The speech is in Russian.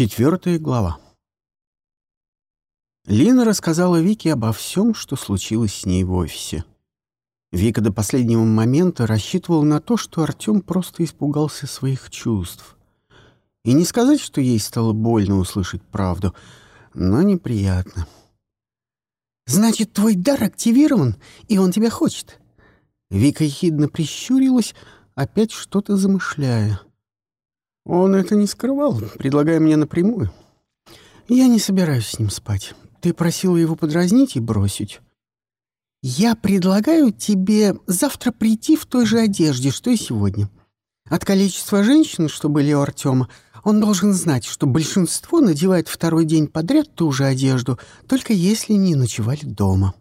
Четвертая глава. Лина рассказала Вике обо всем, что случилось с ней в офисе. Вика до последнего момента рассчитывала на то, что Артем просто испугался своих чувств. И не сказать, что ей стало больно услышать правду, но неприятно. «Значит, твой дар активирован, и он тебя хочет?» Вика ехидно прищурилась, опять что-то замышляя. Он это не скрывал, предлагая мне напрямую. Я не собираюсь с ним спать. Ты просила его подразнить и бросить. Я предлагаю тебе завтра прийти в той же одежде, что и сегодня. От количества женщин, что были у Артема, он должен знать, что большинство надевает второй день подряд ту же одежду, только если не ночевали дома.